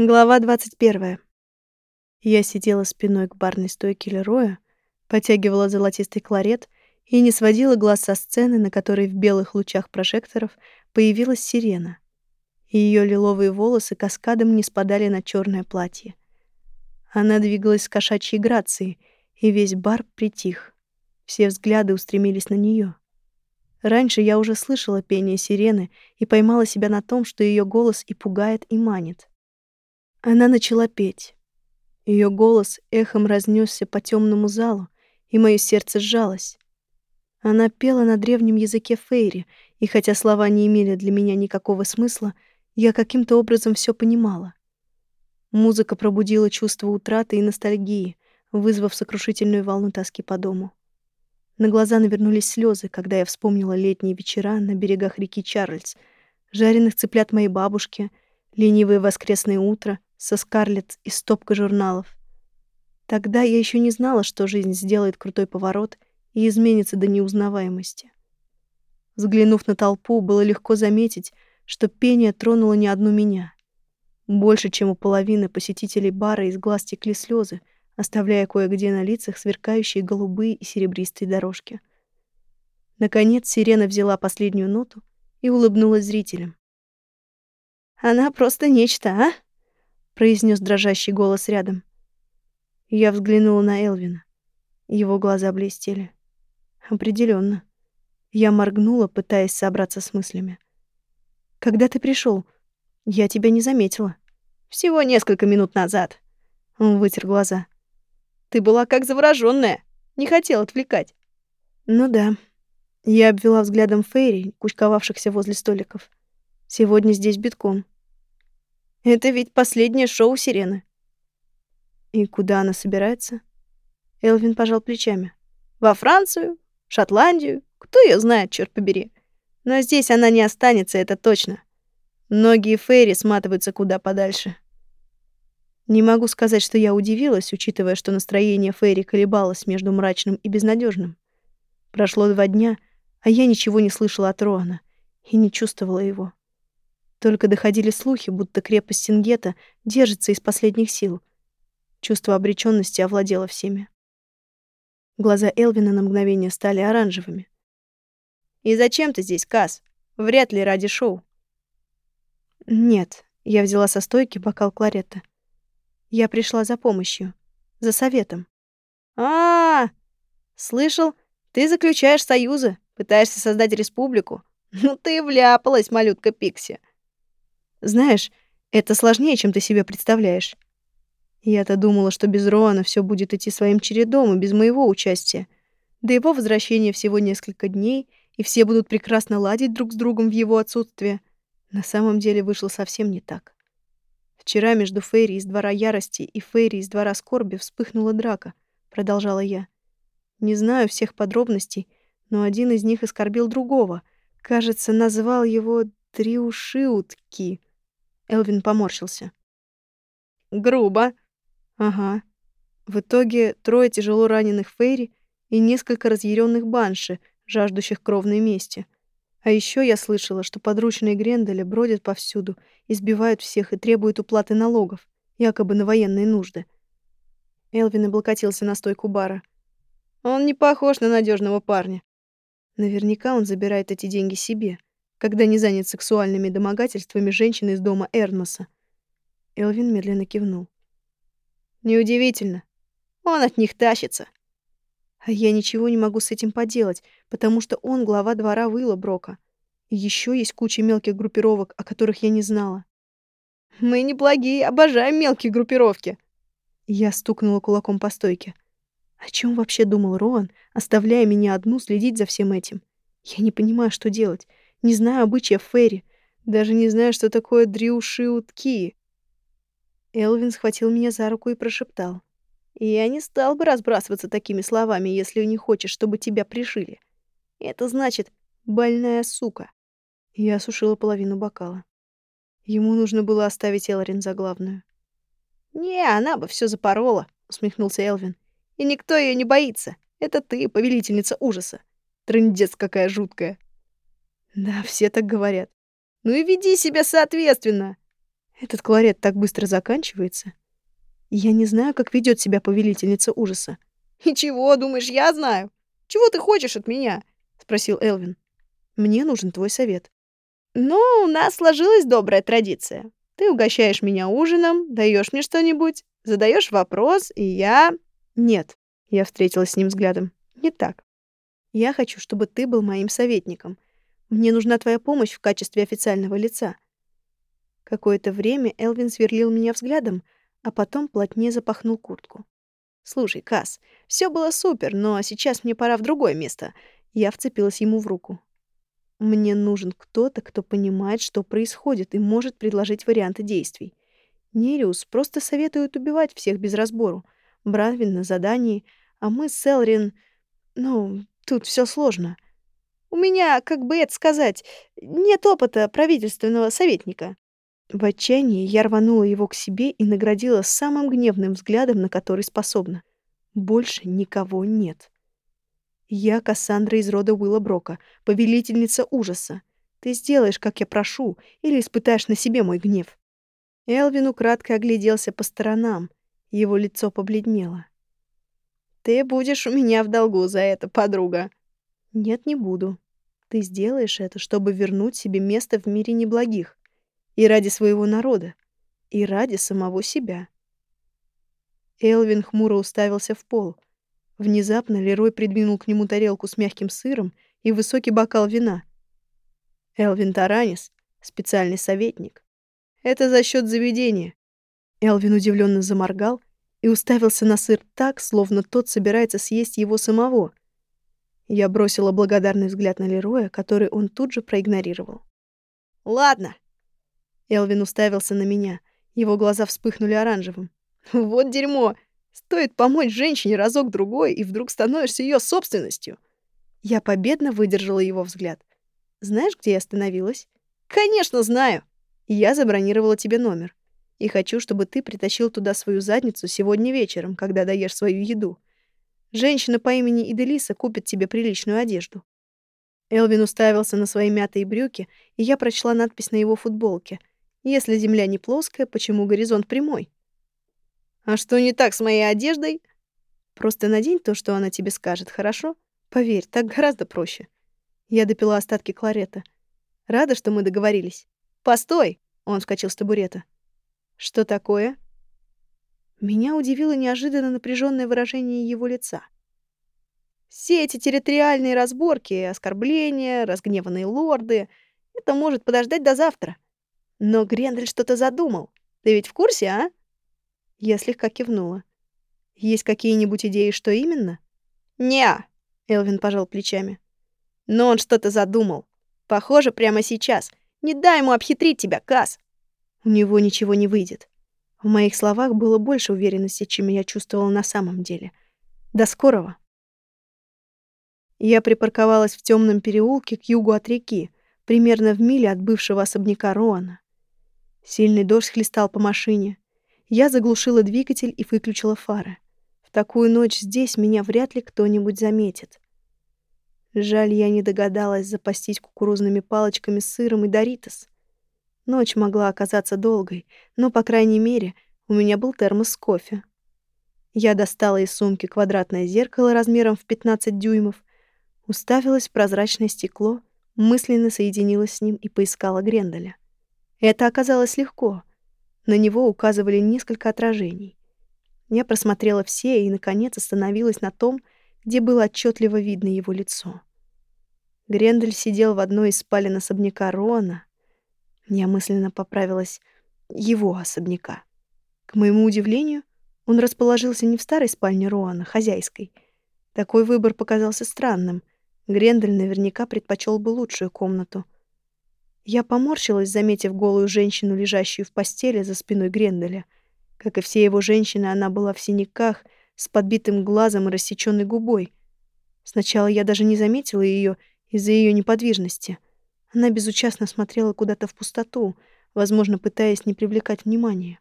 Глава 21. Я сидела спиной к барной стойке Лероя, потягивала золотистый кларет и не сводила глаз со сцены, на которой в белых лучах прожекторов появилась сирена. Ее лиловые волосы каскадом не спадали на черное платье. Она двигалась с кошачьей грацией, и весь бар притих. Все взгляды устремились на нее. Раньше я уже слышала пение сирены и поймала себя на том, что ее голос и пугает, и манит. Она начала петь. Ее голос эхом разнесся по темному залу, и мое сердце сжалось. Она пела на древнем языке фейри, и хотя слова не имели для меня никакого смысла, я каким-то образом все понимала. Музыка пробудила чувство утраты и ностальгии, вызвав сокрушительную волну тоски по дому. На глаза навернулись слезы, когда я вспомнила летние вечера на берегах реки Чарльз, жареных цыплят моей бабушки, ленивые воскресные утра, со Скарлетт и стопкой журналов. Тогда я еще не знала, что жизнь сделает крутой поворот и изменится до неузнаваемости. Взглянув на толпу, было легко заметить, что пение тронуло не одну меня. Больше, чем у половины посетителей бара из глаз текли слезы, оставляя кое-где на лицах сверкающие голубые и серебристые дорожки. Наконец сирена взяла последнюю ноту и улыбнулась зрителям. «Она просто нечто, а?» Произнес дрожащий голос рядом. Я взглянула на Элвина. Его глаза блестели. Определенно. Я моргнула, пытаясь собраться с мыслями. Когда ты пришел? Я тебя не заметила. Всего несколько минут назад. Он вытер глаза. Ты была как заворожённая, не хотел отвлекать. Ну да. Я обвела взглядом Фейри, кучковавшихся возле столиков. Сегодня здесь битком. Это ведь последнее шоу Сирены. И куда она собирается? Элвин пожал плечами. Во Францию, Шотландию, кто ее знает, черт побери. Но здесь она не останется, это точно. Многие фейри сматываются куда подальше. Не могу сказать, что я удивилась, учитывая, что настроение Фейри колебалось между мрачным и безнадежным. Прошло два дня, а я ничего не слышала от Роана и не чувствовала его. Только доходили слухи, будто крепость Сингета держится из последних сил. Чувство обречённости овладело всеми. Глаза Элвина на мгновение стали оранжевыми. «И зачем ты здесь, Кас? Вряд ли ради шоу». «Нет», — я взяла со стойки бокал кларета. «Я пришла за помощью, за советом». А, -а, а Слышал, ты заключаешь союзы, пытаешься создать республику. Ну ты вляпалась, малютка Пикси. Знаешь, это сложнее, чем ты себе представляешь. Я-то думала, что без Роана все будет идти своим чередом и без моего участия. До его возвращения всего несколько дней, и все будут прекрасно ладить друг с другом в его отсутствие. На самом деле вышло совсем не так. Вчера между Фейри из двора ярости и Фейри из двора скорби вспыхнула драка, продолжала я. Не знаю всех подробностей, но один из них оскорбил другого. Кажется, назвал его Триушиутки. Элвин поморщился. Грубо. Ага. В итоге трое тяжело раненых Фейри и несколько разъяренных банши, жаждущих кровной мести. А еще я слышала, что подручные Гренделя бродят повсюду, избивают всех и требуют уплаты налогов, якобы на военные нужды. Элвин облокотился на стойку бара. Он не похож на надежного парня. Наверняка он забирает эти деньги себе когда не занят сексуальными домогательствами женщины из дома Эрнмаса. Элвин медленно кивнул. Неудивительно. Он от них тащится. А я ничего не могу с этим поделать, потому что он глава двора Уилла Брока. И еще есть куча мелких группировок, о которых я не знала. Мы не благие, обожаем мелкие группировки. Я стукнула кулаком по стойке. О чем вообще думал Роан, оставляя меня одну следить за всем этим? Я не понимаю, что делать. Не знаю обычаев Ферри. Даже не знаю, что такое дрюшиутки. Элвин схватил меня за руку и прошептал. «Я не стал бы разбрасываться такими словами, если не хочешь, чтобы тебя пришили. Это значит «больная сука». Я осушила половину бокала. Ему нужно было оставить Элрин за главную. «Не, она бы все запорола», — усмехнулся Элвин. «И никто ее не боится. Это ты, повелительница ужаса. Трындец какая жуткая». Да, все так говорят. Ну и веди себя соответственно. Этот кларет так быстро заканчивается. Я не знаю, как ведет себя повелительница ужаса. «И чего, думаешь, я знаю? Чего ты хочешь от меня?» — спросил Элвин. «Мне нужен твой совет». «Ну, у нас сложилась добрая традиция. Ты угощаешь меня ужином, даешь мне что-нибудь, задаешь вопрос, и я...» «Нет», — я встретилась с ним взглядом. «Не так. Я хочу, чтобы ты был моим советником. Мне нужна твоя помощь в качестве официального лица». Какое-то время Элвин сверлил меня взглядом, а потом плотнее запахнул куртку. «Слушай, Кас, все было супер, но сейчас мне пора в другое место». Я вцепилась ему в руку. «Мне нужен кто-то, кто понимает, что происходит, и может предложить варианты действий. Нериус просто советует убивать всех без разбору. Бранвин на задании, а мы с Элрин... Ну, тут все сложно. У меня, как бы это сказать, нет опыта правительственного советника». В отчаянии я рванула его к себе и наградила самым гневным взглядом, на который способна. Больше никого нет. Я Кассандра из рода Уилла Брока, повелительница ужаса. Ты сделаешь, как я прошу, или испытаешь на себе мой гнев. Элвин украдкой огляделся по сторонам. Его лицо побледнело. «Ты будешь у меня в долгу за это, подруга». «Нет, не буду. Ты сделаешь это, чтобы вернуть себе место в мире неблагих. И ради своего народа. И ради самого себя. Элвин хмуро уставился в пол. Внезапно Лерой придвинул к нему тарелку с мягким сыром и высокий бокал вина. Элвин Таранис, специальный советник. Это за счет заведения. Элвин удивленно заморгал и уставился на сыр так, словно тот собирается съесть его самого. Я бросила благодарный взгляд на Лероя, который он тут же проигнорировал. «Ладно», Элвин уставился на меня. Его глаза вспыхнули оранжевым. «Вот дерьмо! Стоит помочь женщине разок-другой, и вдруг становишься ее собственностью!» Я победно выдержала его взгляд. «Знаешь, где я остановилась?» «Конечно знаю!» «Я забронировала тебе номер. И хочу, чтобы ты притащил туда свою задницу сегодня вечером, когда доешь свою еду. Женщина по имени Иделиса купит тебе приличную одежду». Элвин уставился на свои мятые брюки, и я прочла надпись на его футболке — если земля не плоская, почему горизонт прямой? А что не так с моей одеждой? Просто надень то, что она тебе скажет, хорошо? Поверь, так гораздо проще. Я допила остатки кларета. Рада, что мы договорились. Постой! Он вскочил с табурета. Что такое? Меня удивило неожиданно напряженное выражение его лица. Все эти территориальные разборки, оскорбления, разгневанные лорды — это может подождать до завтра. Но Грендель что-то задумал. Ты ведь в курсе, а? Я слегка кивнула. Есть какие-нибудь идеи, что именно? Не, Элвин пожал плечами. Но он что-то задумал. Похоже, прямо сейчас. Не дай ему обхитрить тебя, Кас. У него ничего не выйдет. В моих словах было больше уверенности, чем я чувствовала на самом деле. До скорого. Я припарковалась в темном переулке к югу от реки, примерно в миле от бывшего особняка Роана. Сильный дождь хлестал по машине. Я заглушила двигатель и выключила фары. В такую ночь здесь меня вряд ли кто-нибудь заметит. Жаль, я не догадалась запастись кукурузными палочками с сыром и доритос. Ночь могла оказаться долгой, но, по крайней мере, у меня был термос с кофе. Я достала из сумки квадратное зеркало размером в 15 дюймов, уставилась в прозрачное стекло, мысленно соединилась с ним и поискала Гренделя. Это оказалось легко. На него указывали несколько отражений. Я просмотрела все и, наконец, остановилась на том, где было отчетливо видно его лицо. Грендель сидел в одной из спален особняка Рона. Я мысленно поправилась его особняка. К моему удивлению, он расположился не в старой спальне Роана, хозяйской. Такой выбор показался странным. Грендель наверняка предпочел бы лучшую комнату — я поморщилась, заметив голую женщину, лежащую в постели за спиной Гренделя. Как и все его женщины, она была в синяках, с подбитым глазом и рассечённой губой. Сначала я даже не заметила её из-за её неподвижности. Она безучастно смотрела куда-то в пустоту, возможно, пытаясь не привлекать внимания.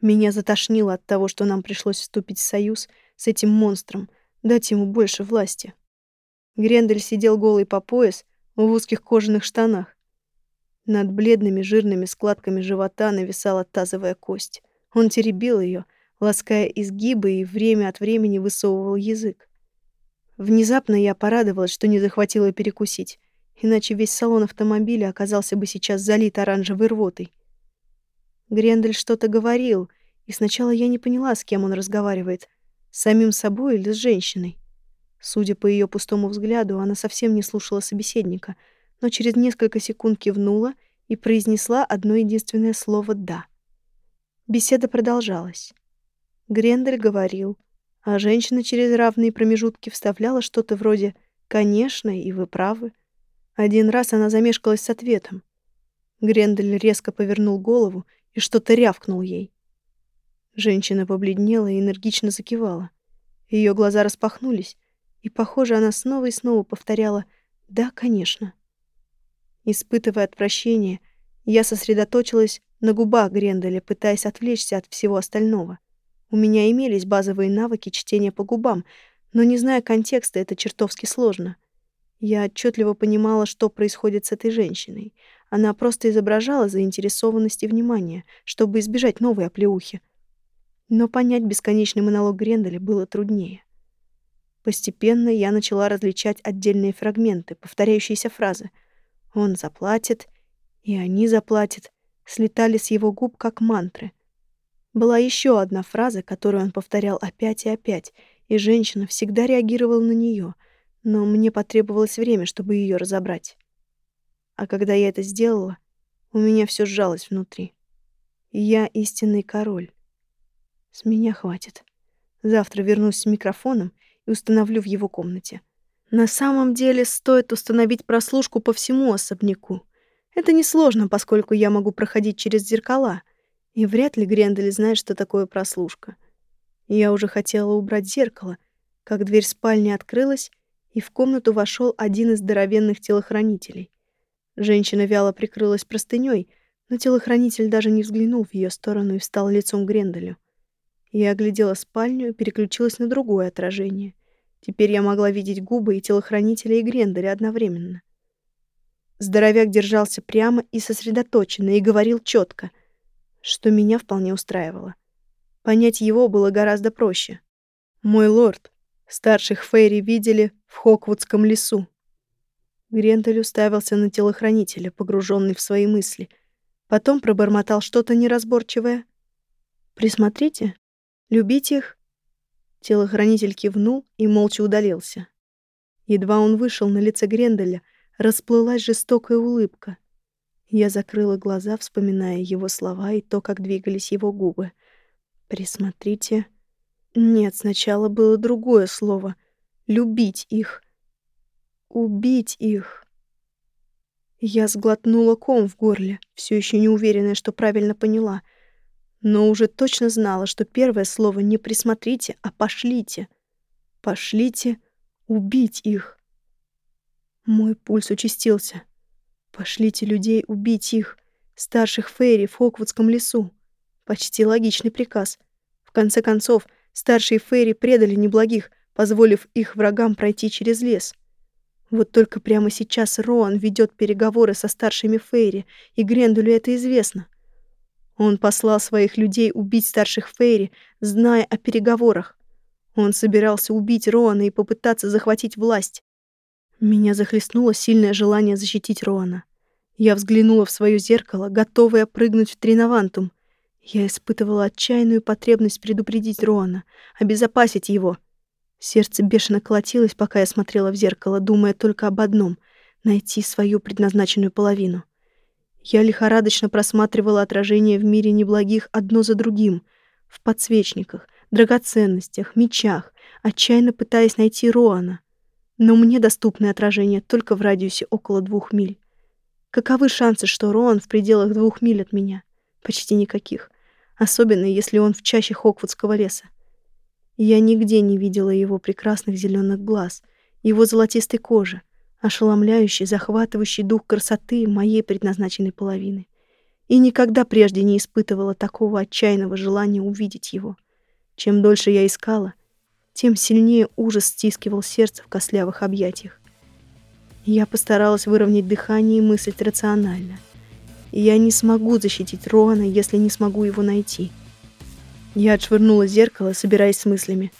Меня затошнило от того, что нам пришлось вступить в союз с этим монстром, дать ему больше власти. Грендель сидел голый по пояс в узких кожаных штанах. Над бледными жирными складками живота нависала тазовая кость. Он теребил ее, лаская изгибы и время от времени высовывал язык. Внезапно я порадовалась, что не захватила перекусить, иначе весь салон автомобиля оказался бы сейчас залит оранжевой рвотой. Грендель что-то говорил, и сначала я не поняла, с кем он разговаривает, с самим собой или с женщиной. Судя по ее пустому взгляду, она совсем не слушала собеседника — но через несколько секунд кивнула и произнесла одно единственное слово «да». Беседа продолжалась. Грендель говорил, а женщина через равные промежутки вставляла что-то вроде «конечно, и вы правы». Один раз она замешкалась с ответом. Грендель резко повернул голову и что-то рявкнул ей. Женщина побледнела и энергично закивала. Ее глаза распахнулись, и, похоже, она снова и снова повторяла «да, конечно». Испытывая отвращение, я сосредоточилась на губах Гренделя, пытаясь отвлечься от всего остального. У меня имелись базовые навыки чтения по губам, но не зная контекста, это чертовски сложно. Я отчетливо понимала, что происходит с этой женщиной. Она просто изображала заинтересованность и внимание, чтобы избежать новой оплеухи. Но понять бесконечный монолог Гренделя было труднее. Постепенно я начала различать отдельные фрагменты, повторяющиеся фразы — он заплатит, и они заплатят, слетали с его губ как мантры. Была еще одна фраза, которую он повторял опять и опять, и женщина всегда реагировала на нее, но мне потребовалось время, чтобы ее разобрать. А когда я это сделала, у меня все сжалось внутри. Я истинный король. С меня хватит. Завтра вернусь с микрофоном и установлю в его комнате. На самом деле стоит установить прослушку по всему особняку. Это несложно, поскольку я могу проходить через зеркала, и вряд ли Грендель знает, что такое прослушка. Я уже хотела убрать зеркало, как дверь спальни открылась, и в комнату вошел один из здоровенных телохранителей. Женщина вяло прикрылась простыней, но телохранитель даже не взглянул в ее сторону и встал лицом к Гренделю. Я оглядела спальню и переключилась на другое отражение — Теперь я могла видеть губы и телохранителя, и Гренделя одновременно. Здоровяк держался прямо и сосредоточенно и говорил четко, что меня вполне устраивало. Понять его было гораздо проще. «Мой лорд, старших Фейри видели в Хоквудском лесу». Грендель уставился на телохранителя, погруженный в свои мысли. Потом пробормотал что-то неразборчивое. «Присмотрите. Любите их Телохранитель кивнул и молча удалился. Едва он вышел на лице Гренделя, расплылась жестокая улыбка. Я закрыла глаза, вспоминая его слова и то, как двигались его губы. «Присмотрите...» Нет, сначала было другое слово. «Любить их». «Убить их». Я сглотнула ком в горле, все еще не уверенная, что правильно поняла — но уже точно знала, что первое слово не «присмотрите», а «пошлите». «Пошлите убить их». Мой пульс участился. «Пошлите людей убить их, старших фейри в Хоквудском лесу». Почти логичный приказ. В конце концов, старшие фейри предали неблагих, позволив их врагам пройти через лес. Вот только прямо сейчас Роан ведет переговоры со старшими фейри, и Грендулю это известно. Он послал своих людей убить старших Фейри, зная о переговорах. Он собирался убить Роана и попытаться захватить власть. Меня захлестнуло сильное желание защитить Роана. Я взглянула в свое зеркало, готовая прыгнуть в тринавантум. Я испытывала отчаянную потребность предупредить Роана, обезопасить его. Сердце бешено колотилось, пока я смотрела в зеркало, думая только об одном — найти свою предназначенную половину — я лихорадочно просматривала отражения в мире неблагих одно за другим, в подсвечниках, драгоценностях, мечах, отчаянно пытаясь найти Роана. Но мне доступны отражения только в радиусе около двух миль. Каковы шансы, что Роан в пределах двух миль от меня? Почти никаких. Особенно, если он в чаще Хоквудского леса. Я нигде не видела его прекрасных зеленых глаз, его золотистой кожи, ошеломляющий, захватывающий дух красоты моей предназначенной половины. И никогда прежде не испытывала такого отчаянного желания увидеть его. Чем дольше я искала, тем сильнее ужас стискивал сердце в костлявых объятиях. Я постаралась выровнять дыхание и мыслить рационально. Я не смогу защитить Роана, если не смогу его найти. Я отшвырнула зеркало, собираясь с мыслями.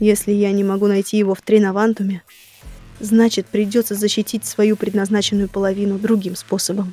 Если я не могу найти его в Тринавантуме, значит, придется защитить свою предназначенную половину другим способом.